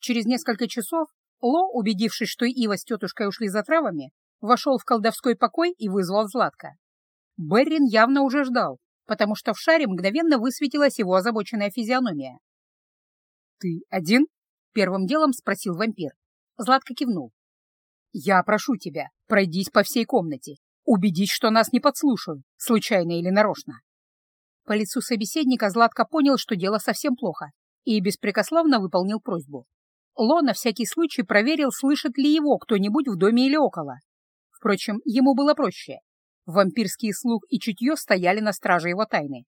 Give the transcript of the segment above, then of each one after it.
Через несколько часов Ло, убедившись, что Ива с тетушкой ушли за травами, вошел в колдовской покой и вызвал Златка. Беррин явно уже ждал, потому что в шаре мгновенно высветилась его озабоченная физиономия. «Ты один?» — первым делом спросил вампир. Златко кивнул. «Я прошу тебя, пройдись по всей комнате, убедись, что нас не подслушают, случайно или нарочно». По лицу собеседника Златко понял, что дело совсем плохо, и беспрекословно выполнил просьбу. Ло на всякий случай проверил, слышит ли его кто-нибудь в доме или около. Впрочем, ему было проще. Вампирский слух и чутье стояли на страже его тайны.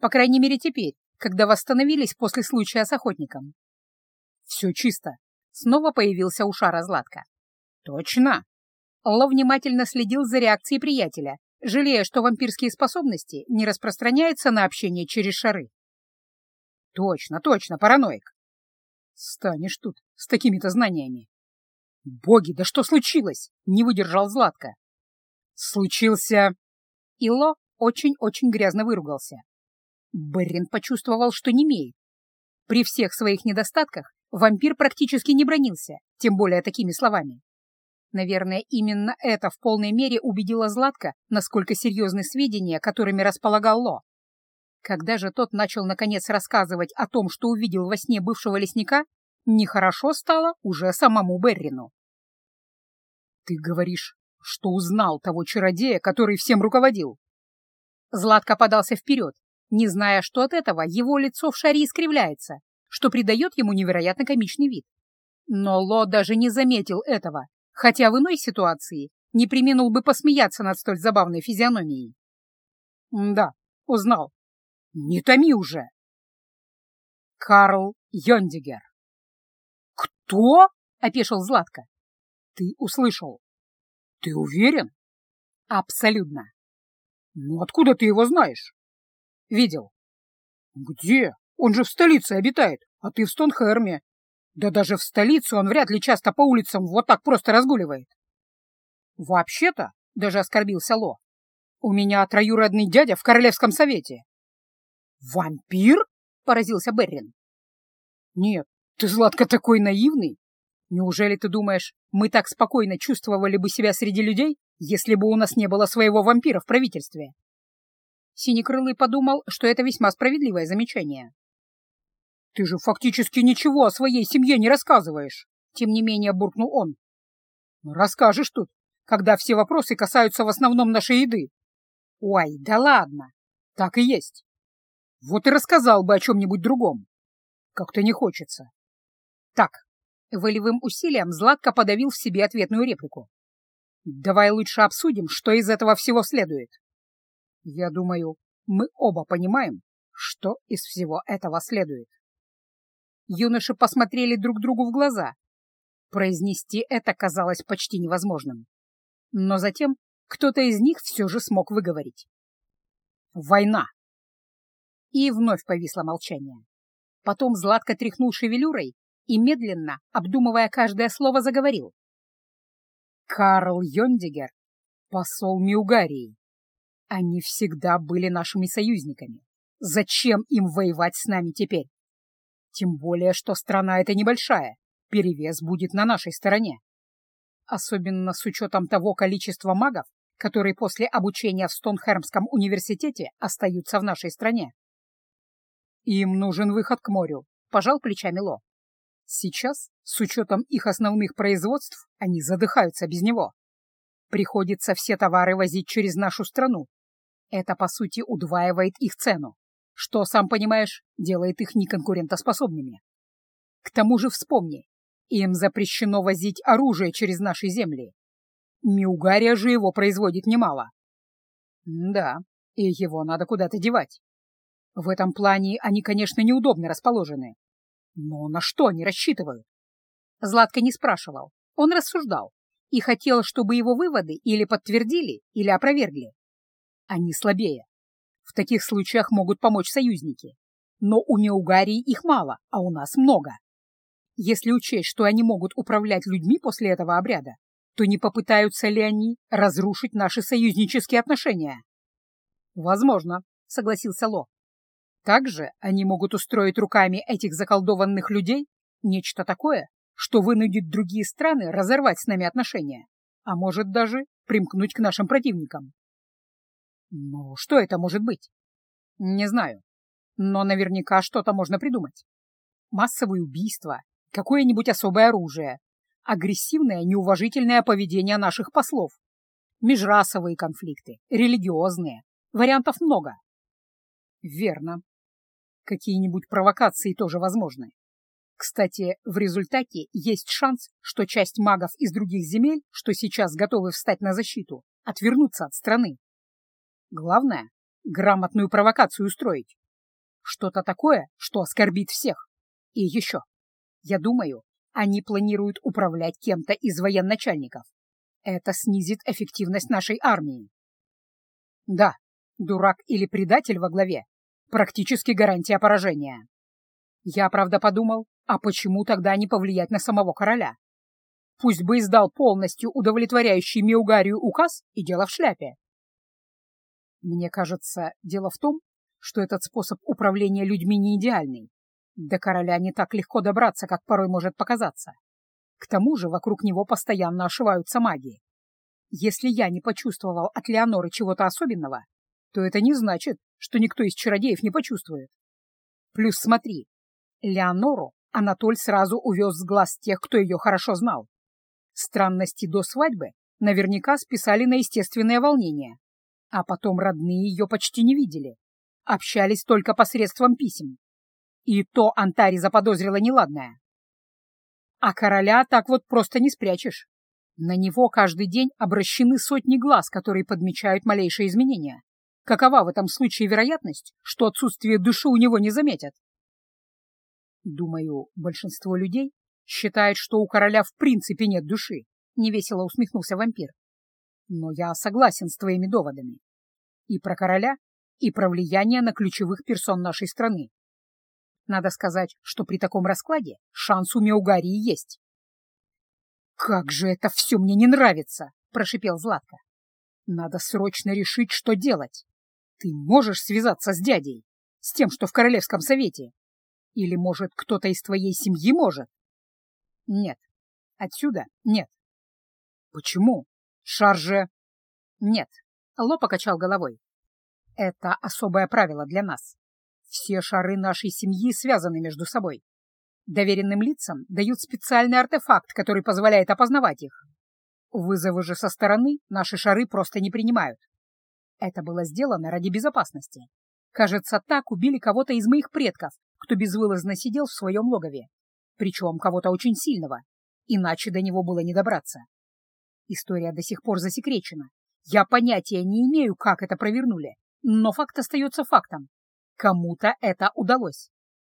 По крайней мере теперь, когда восстановились после случая с охотником. «Все чисто», Снова появился у шара Златка. «Точно!» Ло внимательно следил за реакцией приятеля, жалея, что вампирские способности не распространяются на общение через шары. «Точно, точно, параноик!» «Станешь тут с такими-то знаниями!» «Боги, да что случилось?» — не выдержал Златка. «Случился...» Ило очень-очень грязно выругался. Беррин почувствовал, что не имеет. При всех своих недостатках Вампир практически не бронился, тем более такими словами. Наверное, именно это в полной мере убедило Златка, насколько серьезны сведения, которыми располагал Ло. Когда же тот начал наконец рассказывать о том, что увидел во сне бывшего лесника, нехорошо стало уже самому Беррину. «Ты говоришь, что узнал того чародея, который всем руководил?» Златко подался вперед, не зная, что от этого его лицо в шаре искривляется, что придает ему невероятно комичный вид. Но Ло даже не заметил этого, хотя в иной ситуации не применил бы посмеяться над столь забавной физиономией. «Да, узнал. Не томи уже!» «Карл Йондигер». «Кто?» — опешил Златко. «Ты услышал». «Ты уверен?» «Абсолютно». «Ну откуда ты его знаешь?» «Видел». «Где?» Он же в столице обитает, а ты в Стонхерме. Да даже в столице он вряд ли часто по улицам вот так просто разгуливает. Вообще-то, даже оскорбился Ло, у меня троюродный дядя в Королевском совете. Вампир? Поразился Беррин. Нет, ты, Златка, такой наивный. Неужели ты думаешь, мы так спокойно чувствовали бы себя среди людей, если бы у нас не было своего вампира в правительстве? Синекрылый подумал, что это весьма справедливое замечание. «Ты же фактически ничего о своей семье не рассказываешь!» Тем не менее буркнул он. «Ну, «Расскажешь тут, когда все вопросы касаются в основном нашей еды». «Ой, да ладно! Так и есть. Вот и рассказал бы о чем-нибудь другом. Как-то не хочется». «Так». Волевым усилием Златко подавил в себе ответную реплику. «Давай лучше обсудим, что из этого всего следует. Я думаю, мы оба понимаем, что из всего этого следует». Юноши посмотрели друг другу в глаза. Произнести это казалось почти невозможным. Но затем кто-то из них все же смог выговорить. «Война!» И вновь повисло молчание. Потом Златко тряхнул шевелюрой и, медленно, обдумывая каждое слово, заговорил. «Карл Йондигер, посол Миугарии. Они всегда были нашими союзниками. Зачем им воевать с нами теперь? Тем более, что страна эта небольшая, перевес будет на нашей стороне. Особенно с учетом того количества магов, которые после обучения в Стонхермском университете остаются в нашей стране. Им нужен выход к морю, пожал плечами Ло. Сейчас, с учетом их основных производств, они задыхаются без него. Приходится все товары возить через нашу страну. Это, по сути, удваивает их цену что, сам понимаешь, делает их неконкурентоспособными. К тому же вспомни, им запрещено возить оружие через наши земли. Миугария же его производит немало. Да, и его надо куда-то девать. В этом плане они, конечно, неудобно расположены. Но на что они рассчитывают? Златко не спрашивал, он рассуждал и хотел, чтобы его выводы или подтвердили, или опровергли. Они слабее, в таких случаях могут помочь союзники. Но у Неугарии их мало, а у нас много. Если учесть, что они могут управлять людьми после этого обряда, то не попытаются ли они разрушить наши союзнические отношения? Возможно, согласился Ло. Также они могут устроить руками этих заколдованных людей Нечто такое, что вынудит другие страны разорвать с нами отношения, а может даже примкнуть к нашим противникам. Ну, что это может быть? Не знаю, но наверняка что-то можно придумать. Массовые убийства, какое-нибудь особое оружие, агрессивное неуважительное поведение наших послов, межрасовые конфликты, религиозные. Вариантов много. Верно. Какие-нибудь провокации тоже возможны. Кстати, в результате есть шанс, что часть магов из других земель, что сейчас готовы встать на защиту, отвернутся от страны. Главное — грамотную провокацию устроить. Что-то такое, что оскорбит всех. И еще. Я думаю, они планируют управлять кем-то из военачальников. Это снизит эффективность нашей армии. Да, дурак или предатель во главе — практически гарантия поражения. Я, правда, подумал, а почему тогда не повлиять на самого короля? Пусть бы издал полностью удовлетворяющий Меугарию указ и дело в шляпе. Мне кажется, дело в том, что этот способ управления людьми не идеальный. До короля не так легко добраться, как порой может показаться. К тому же вокруг него постоянно ошиваются маги. Если я не почувствовал от Леоноры чего-то особенного, то это не значит, что никто из чародеев не почувствует. Плюс смотри, Леонору Анатоль сразу увез с глаз тех, кто ее хорошо знал. Странности до свадьбы наверняка списали на естественное волнение, а потом родные ее почти не видели, общались только посредством писем. И то Антари заподозрила неладное. А короля так вот просто не спрячешь. На него каждый день обращены сотни глаз, которые подмечают малейшие изменения. Какова в этом случае вероятность, что отсутствие души у него не заметят? Думаю, большинство людей считает, что у короля в принципе нет души, — невесело усмехнулся вампир. Но я согласен с твоими доводами. И про короля, и про влияние на ключевых персон нашей страны. Надо сказать, что при таком раскладе шанс у Меугарии есть. «Как же это все мне не нравится!» — прошипел Златко. «Надо срочно решить, что делать. Ты можешь связаться с дядей, с тем, что в Королевском совете, или, может, кто-то из твоей семьи может? Нет. Отсюда нет. Почему? Шарже... Нет. Ло покачал головой. Это особое правило для нас. Все шары нашей семьи связаны между собой. Доверенным лицам дают специальный артефакт, который позволяет опознавать их. Вызовы же со стороны наши шары просто не принимают. Это было сделано ради безопасности. Кажется, так убили кого-то из моих предков, кто безвылазно сидел в своем логове, причем кого-то очень сильного, иначе до него было не добраться. История до сих пор засекречена. Я понятия не имею, как это провернули, но факт остается фактом. Кому-то это удалось.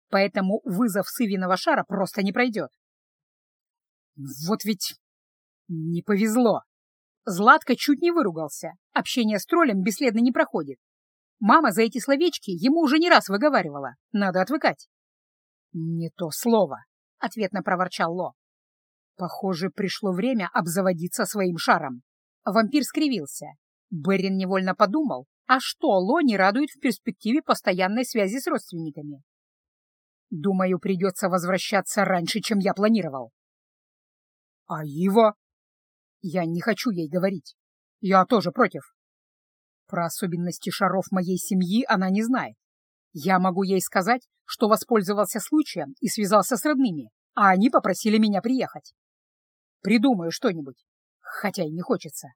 Поэтому вызов сывиного шара просто не пройдет. Вот ведь не повезло. Златко чуть не выругался. Общение с троллем бесследно не проходит. Мама за эти словечки ему уже не раз выговаривала. Надо отвыкать. «Не то слово», — ответно проворчал Ло. Похоже, пришло время обзаводиться своим шаром. Вампир скривился. Берин невольно подумал, а что Ло не радует в перспективе постоянной связи с родственниками? Думаю, придется возвращаться раньше, чем я планировал. А Ива? Я не хочу ей говорить. Я тоже против. Про особенности шаров моей семьи она не знает. Я могу ей сказать, что воспользовался случаем и связался с родными, а они попросили меня приехать. Придумаю что-нибудь, хотя и не хочется.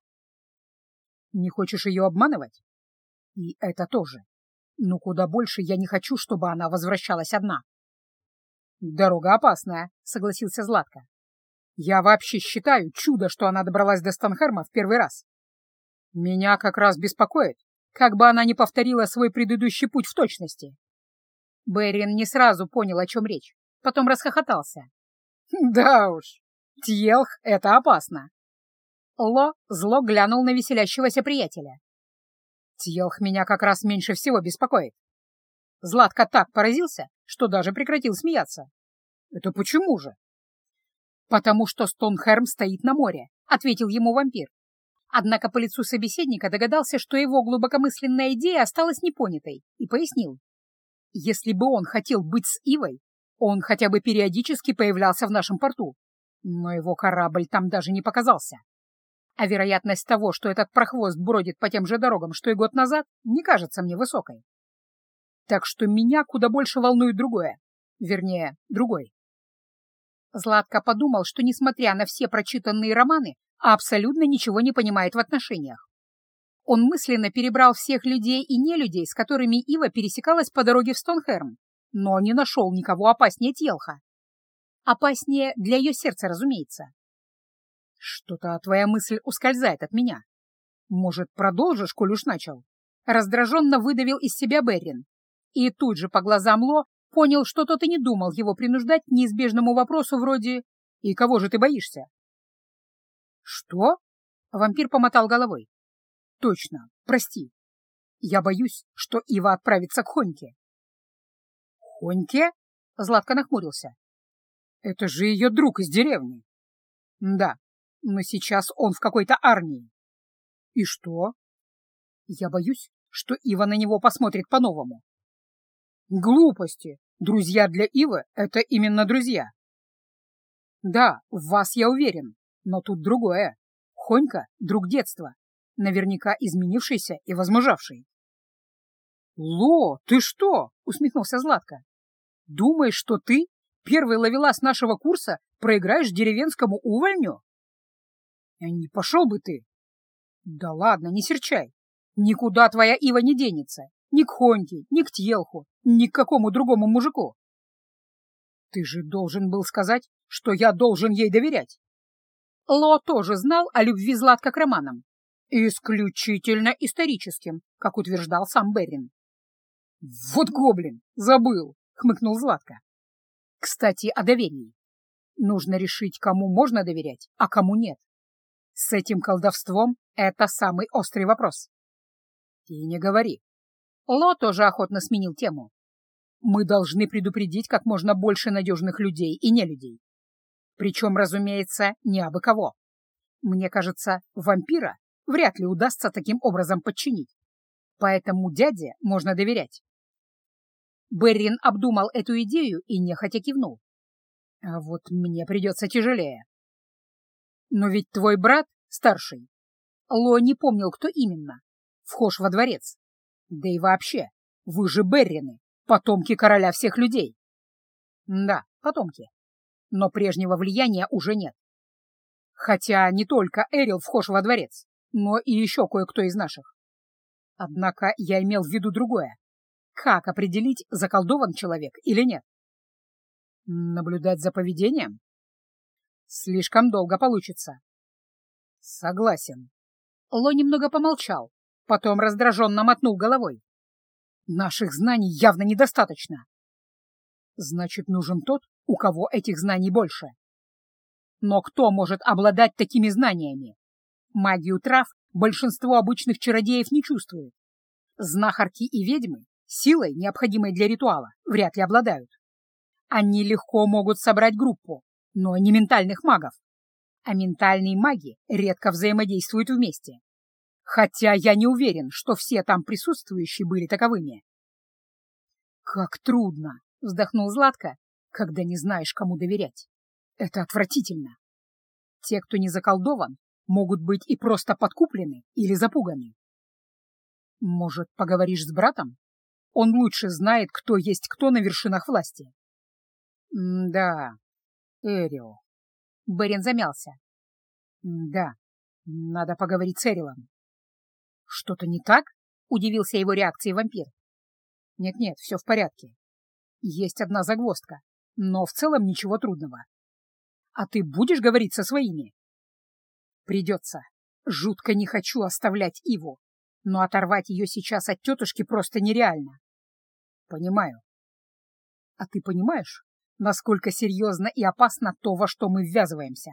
Не хочешь ее обманывать? И это тоже. Но куда больше я не хочу, чтобы она возвращалась одна. Дорога опасная, согласился Златко. Я вообще считаю чудо, что она добралась до Станхерма в первый раз. Меня как раз беспокоит, как бы она не повторила свой предыдущий путь в точности. Берин не сразу понял, о чем речь, потом расхохотался. Да уж, Тьелх — это опасно. Ло зло глянул на веселящегося приятеля. Тьелх меня как раз меньше всего беспокоит. Златко так поразился, что даже прекратил смеяться. Это почему же? Потому что Стонхерм стоит на море, ответил ему вампир. Однако по лицу собеседника догадался, что его глубокомысленная идея осталась непонятой, и пояснил. Если бы он хотел быть с Ивой, Он хотя бы периодически появлялся в нашем порту, но его корабль там даже не показался. А вероятность того, что этот прохвост бродит по тем же дорогам, что и год назад, не кажется мне высокой. Так что меня куда больше волнует другое. Вернее, другой. Златко подумал, что, несмотря на все прочитанные романы, абсолютно ничего не понимает в отношениях. Он мысленно перебрал всех людей и нелюдей, с которыми Ива пересекалась по дороге в Стонхерм, но не нашел никого опаснее Телха. Опаснее для ее сердца, разумеется. Что-то твоя мысль ускользает от меня. Может, продолжишь, коль уж начал? Раздраженно выдавил из себя Беррин. И тут же по глазам Ло понял, что тот и не думал его принуждать неизбежному вопросу вроде «И кого же ты боишься?» «Что?» — вампир помотал головой. «Точно, прости. Я боюсь, что Ива отправится к Хоньке». «Хоньке?» — Златко нахмурился. «Это же ее друг из деревни». «Да, но сейчас он в какой-то армии». «И что?» «Я боюсь, что Ива на него посмотрит по-новому. Глупости. Друзья для Ивы — это именно друзья. Да, в вас я уверен, но тут другое. Хонька — друг детства, наверняка изменившийся и возмужавший. «Ло, ты что?» — усмехнулся Златко. «Думаешь, что ты, первый ловелас нашего курса, проиграешь деревенскому увольню?» «Не пошел бы ты!» «Да ладно, не серчай. Никуда твоя Ива не денется. Ни к Хоньке, ни к Тьелху, ни к какому другому мужику. Ты же должен был сказать, что я должен ей доверять. Ло тоже знал о любви Златка к романам. Исключительно историческим, как утверждал сам Берин. «Вот гоблин! Забыл!» — хмыкнул Златка. «Кстати, о доверии. Нужно решить, кому можно доверять, а кому нет. С этим колдовством это самый острый вопрос». «И не говори. Ло тоже охотно сменил тему. Мы должны предупредить как можно больше надежных людей и нелюдей. Причем, разумеется, не абы кого. Мне кажется, вампира вряд ли удастся таким образом подчинить. Поэтому дяде можно доверять. Беррин обдумал эту идею и нехотя кивнул. А вот мне придется тяжелее. Но ведь твой брат старший. Ло не помнил, кто именно. Вхож во дворец. Да и вообще, вы же Беррины, потомки короля всех людей. Да, потомки. Но прежнего влияния уже нет. Хотя не только Эрил вхож во дворец, но и еще кое-кто из наших. Однако я имел в виду другое. Как определить, заколдован человек или нет? Наблюдать за поведением? Слишком долго получится. Согласен. Ло немного помолчал, Потом раздраженно мотнул головой. Наших знаний явно недостаточно. Значит, нужен тот, у кого этих знаний больше. Но кто может обладать такими знаниями? Магию трав большинство обычных чародеев не чувствует. Знахарки и ведьмы силой, необходимой для ритуала, вряд ли обладают. Они легко могут собрать группу, но не ментальных магов. А ментальные маги редко взаимодействуют вместе хотя я не уверен, что все там присутствующие были таковыми. «Как трудно!» — вздохнул Златко, когда не знаешь, кому доверять. «Это отвратительно. Те, кто не заколдован, могут быть и просто подкуплены или запуганы. Может, поговоришь с братом? Он лучше знает, кто есть кто на вершинах власти». «Да, Эрио». Берин замялся. «Да, надо поговорить с Эрилом. «Что-то не так?» — удивился его реакцией вампир. «Нет-нет, все в порядке. Есть одна загвоздка, но в целом ничего трудного. А ты будешь говорить со своими?» «Придется. Жутко не хочу оставлять Иву, но оторвать ее сейчас от тетушки просто нереально». «Понимаю. А ты понимаешь, насколько серьезно и опасно то, во что мы ввязываемся?»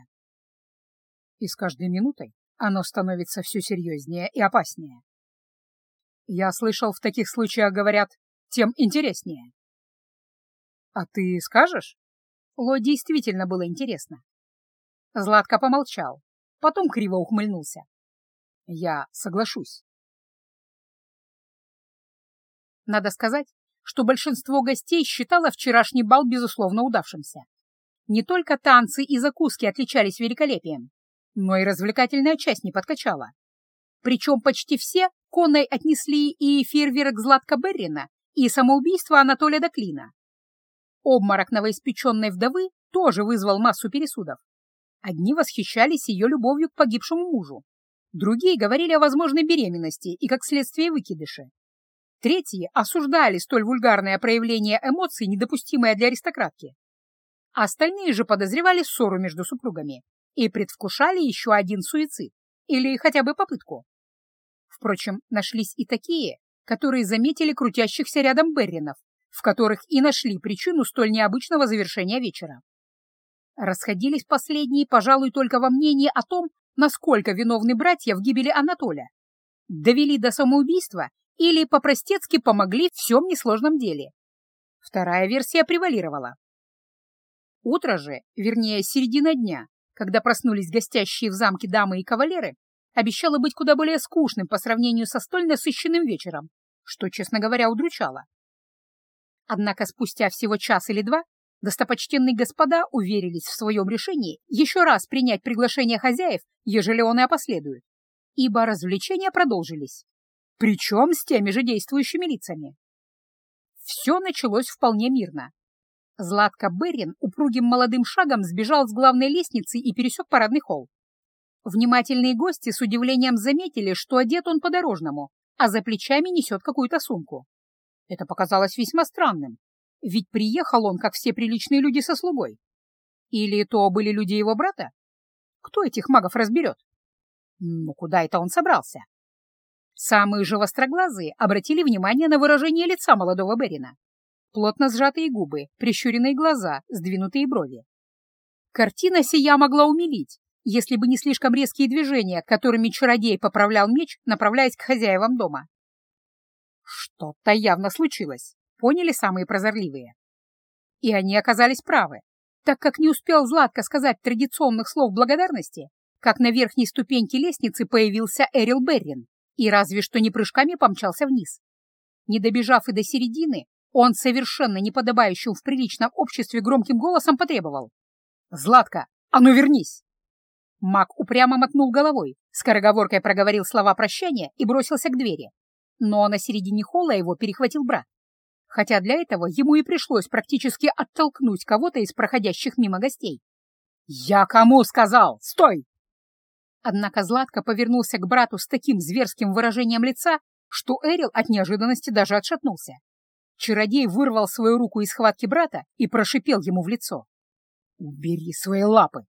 И с каждой минутой оно становится все серьезнее и опаснее. Я слышал, в таких случаях говорят, тем интереснее. А ты скажешь? Ло действительно было интересно. Златко помолчал, потом криво ухмыльнулся. Я соглашусь. Надо сказать, что большинство гостей считало вчерашний бал безусловно удавшимся. Не только танцы и закуски отличались великолепием, но и развлекательная часть не подкачала. Причем почти все конной отнесли и фейерверк Златка Беррина, и самоубийство Анатолия Доклина. Обморок новоиспеченной вдовы тоже вызвал массу пересудов. Одни восхищались ее любовью к погибшему мужу, другие говорили о возможной беременности и, как следствие, выкидыше. Третьи осуждали столь вульгарное проявление эмоций, недопустимое для аристократки. Остальные же подозревали ссору между супругами и предвкушали еще один суицид или хотя бы попытку. Впрочем, нашлись и такие, которые заметили крутящихся рядом Берринов, в которых и нашли причину столь необычного завершения вечера. Расходились последние, пожалуй, только во мнении о том, насколько виновны братья в гибели Анатолия. Довели до самоубийства или по-простецки помогли в всем несложном деле. Вторая версия превалировала. Утро же, вернее, середина дня, когда проснулись гостящие в замке дамы и кавалеры, обещало быть куда более скучным по сравнению со столь насыщенным вечером, что, честно говоря, удручало. Однако спустя всего час или два достопочтенные господа уверились в своем решении еще раз принять приглашение хозяев, ежели он и опоследует, ибо развлечения продолжились, причем с теми же действующими лицами. Все началось вполне мирно. Златка Берин упругим молодым шагом сбежал с главной лестницы и пересек парадный холл. Внимательные гости с удивлением заметили, что одет он по-дорожному, а за плечами несет какую-то сумку. Это показалось весьма странным, ведь приехал он, как все приличные люди, со слугой. Или то были люди его брата? Кто этих магов разберет? Ну, куда это он собрался? Самые же востроглазые обратили внимание на выражение лица молодого Берина. Плотно сжатые губы, прищуренные глаза, сдвинутые брови. Картина сия могла умилить, если бы не слишком резкие движения, которыми чародей поправлял меч, направляясь к хозяевам дома. Что-то явно случилось, поняли самые прозорливые. И они оказались правы, так как не успел Златко сказать традиционных слов благодарности, как на верхней ступеньке лестницы появился Эрил Беррин и разве что не прыжками помчался вниз. Не добежав и до середины, он совершенно неподобающим в приличном обществе громким голосом потребовал. «Златка, а ну вернись!» Маг упрямо мотнул головой, скороговоркой проговорил слова прощания и бросился к двери. Но на середине холла его перехватил брат. Хотя для этого ему и пришлось практически оттолкнуть кого-то из проходящих мимо гостей. «Я кому сказал? Стой!» Однако Златко повернулся к брату с таким зверским выражением лица, что Эрил от неожиданности даже отшатнулся. Чародей вырвал свою руку из схватки брата и прошипел ему в лицо. «Убери свои лапы!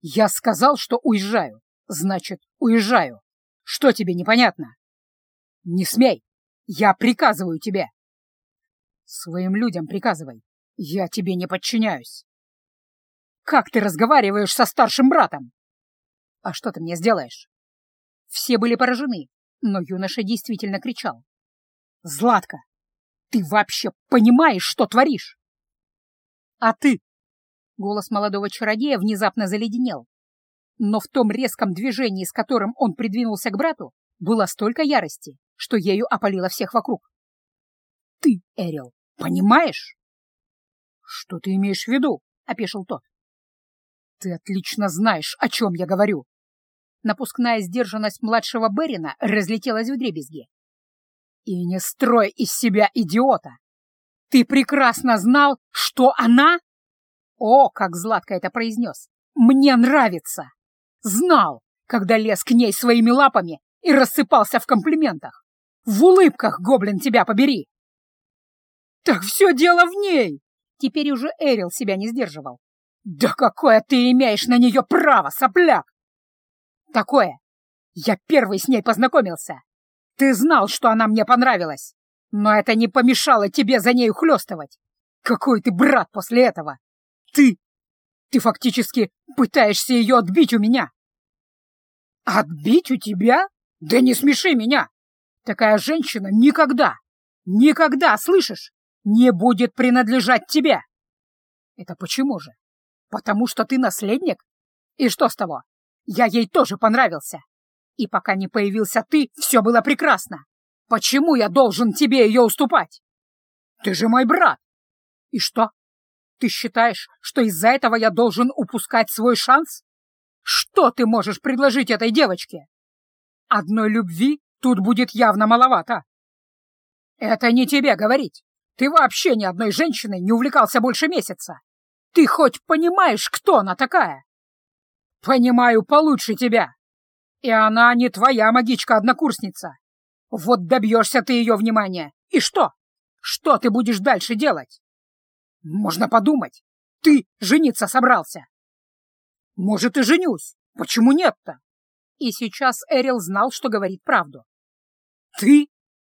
Я сказал, что уезжаю. Значит, уезжаю. Что тебе непонятно? Не смей. Я приказываю тебе. Своим людям приказывай. Я тебе не подчиняюсь. Как ты разговариваешь со старшим братом? А что ты мне сделаешь? Все были поражены, но юноша действительно кричал. Златка, ты вообще понимаешь, что творишь? А ты Голос молодого чародея внезапно заледенел. Но в том резком движении, с которым он придвинулся к брату, было столько ярости, что ею опалило всех вокруг. «Ты, Эрил, понимаешь?» «Что ты имеешь в виду?» — опешил тот. «Ты отлично знаешь, о чем я говорю!» Напускная сдержанность младшего Берина разлетелась в дребезги. «И не строй из себя идиота! Ты прекрасно знал, что она о, как Златко это произнес! Мне нравится! Знал, когда лез к ней своими лапами и рассыпался в комплиментах. В улыбках, гоблин, тебя побери! Так все дело в ней! Теперь уже Эрил себя не сдерживал. Да какое ты имеешь на нее право, сопляк! Такое! Я первый с ней познакомился. Ты знал, что она мне понравилась, но это не помешало тебе за нею хлестывать. Какой ты брат после этого! Ты... Ты фактически пытаешься ее отбить у меня. Отбить у тебя? Да не смеши меня! Такая женщина никогда, никогда, слышишь, не будет принадлежать тебе. Это почему же? Потому что ты наследник? И что с того? Я ей тоже понравился. И пока не появился ты, все было прекрасно. Почему я должен тебе ее уступать? Ты же мой брат! И что? Ты считаешь, что из-за этого я должен упускать свой шанс? Что ты можешь предложить этой девочке? Одной любви тут будет явно маловато. Это не тебе говорить. Ты вообще ни одной женщиной не увлекался больше месяца. Ты хоть понимаешь, кто она такая? Понимаю получше тебя. И она не твоя магичка-однокурсница. Вот добьешься ты ее внимания. И что? Что ты будешь дальше делать? Можно подумать. Ты жениться собрался. Может, и женюсь. Почему нет-то? И сейчас Эрил знал, что говорит правду. Ты?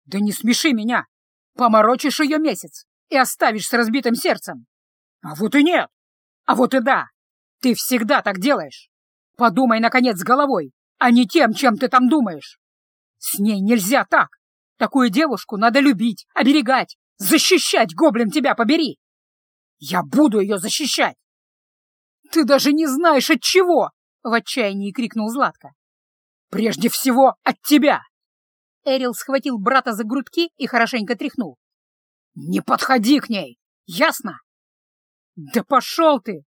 Да не смеши меня. Поморочишь ее месяц и оставишь с разбитым сердцем. А вот и нет. А вот и да. Ты всегда так делаешь. Подумай, наконец, головой, а не тем, чем ты там думаешь. С ней нельзя так. Такую девушку надо любить, оберегать, защищать, гоблин тебя побери. Я буду ее защищать. Ты даже не знаешь от чего, в отчаянии крикнул Златко. Прежде всего от тебя. Эрил схватил брата за грудки и хорошенько тряхнул. «Не подходи к ней! Ясно?» «Да пошел ты!»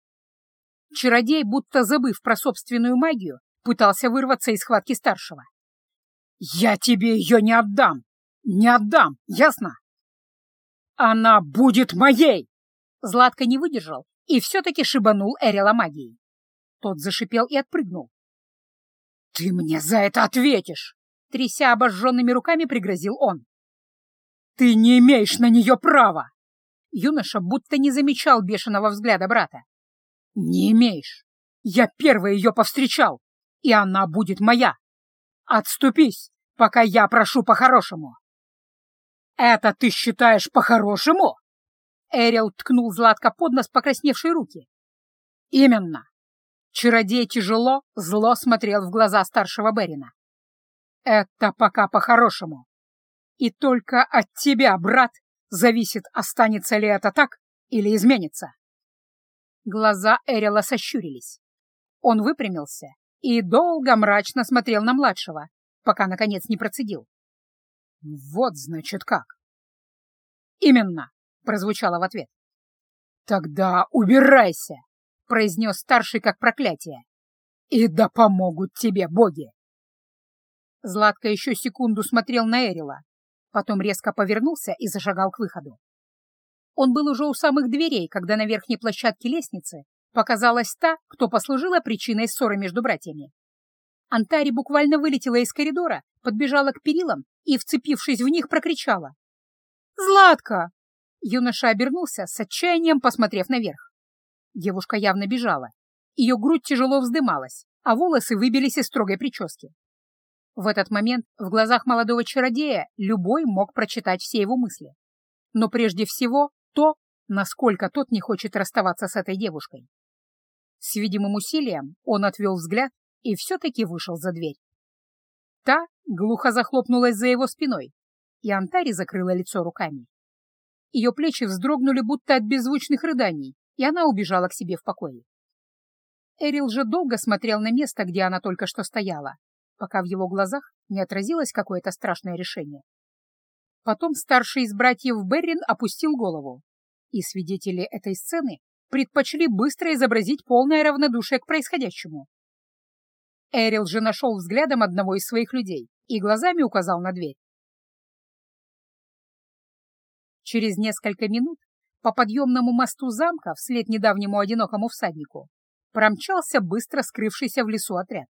Чародей, будто забыв про собственную магию, пытался вырваться из схватки старшего. «Я тебе ее не отдам! Не отдам! Ясно?» «Она будет моей!» Златко не выдержал и все-таки шибанул Эрила магией. Тот зашипел и отпрыгнул. «Ты мне за это ответишь!» Тряся обожженными руками, пригрозил он. «Ты не имеешь на нее права!» Юноша будто не замечал бешеного взгляда брата. «Не имеешь! Я первый ее повстречал, и она будет моя! Отступись, пока я прошу по-хорошему!» «Это ты считаешь по-хорошему?» Эрил ткнул Златко под нос покрасневшие руки. «Именно!» Чародей тяжело, зло смотрел в глаза старшего Берина. Это пока по-хорошему. И только от тебя, брат, зависит, останется ли это так или изменится. Глаза Эрила сощурились. Он выпрямился и долго мрачно смотрел на младшего, пока, наконец, не процедил. «Вот, значит, как!» «Именно!» — прозвучало в ответ. «Тогда убирайся!» — произнес старший как проклятие. «И да помогут тебе боги!» Златко еще секунду смотрел на Эрила, потом резко повернулся и зашагал к выходу. Он был уже у самых дверей, когда на верхней площадке лестницы показалась та, кто послужила причиной ссоры между братьями. Антари буквально вылетела из коридора, подбежала к перилам и, вцепившись в них, прокричала. «Златка!» Юноша обернулся, с отчаянием посмотрев наверх. Девушка явно бежала. Ее грудь тяжело вздымалась, а волосы выбились из строгой прически. В этот момент в глазах молодого чародея любой мог прочитать все его мысли. Но прежде всего то, насколько тот не хочет расставаться с этой девушкой. С видимым усилием он отвел взгляд и все-таки вышел за дверь. Та глухо захлопнулась за его спиной, и Антари закрыла лицо руками. Ее плечи вздрогнули будто от беззвучных рыданий, и она убежала к себе в покое. Эрил же долго смотрел на место, где она только что стояла, пока в его глазах не отразилось какое-то страшное решение. Потом старший из братьев Беррин опустил голову, и свидетели этой сцены предпочли быстро изобразить полное равнодушие к происходящему. Эрил же нашел взглядом одного из своих людей и глазами указал на дверь. Через несколько минут по подъемному мосту замка вслед недавнему одинокому всаднику промчался быстро скрывшийся в лесу отряд.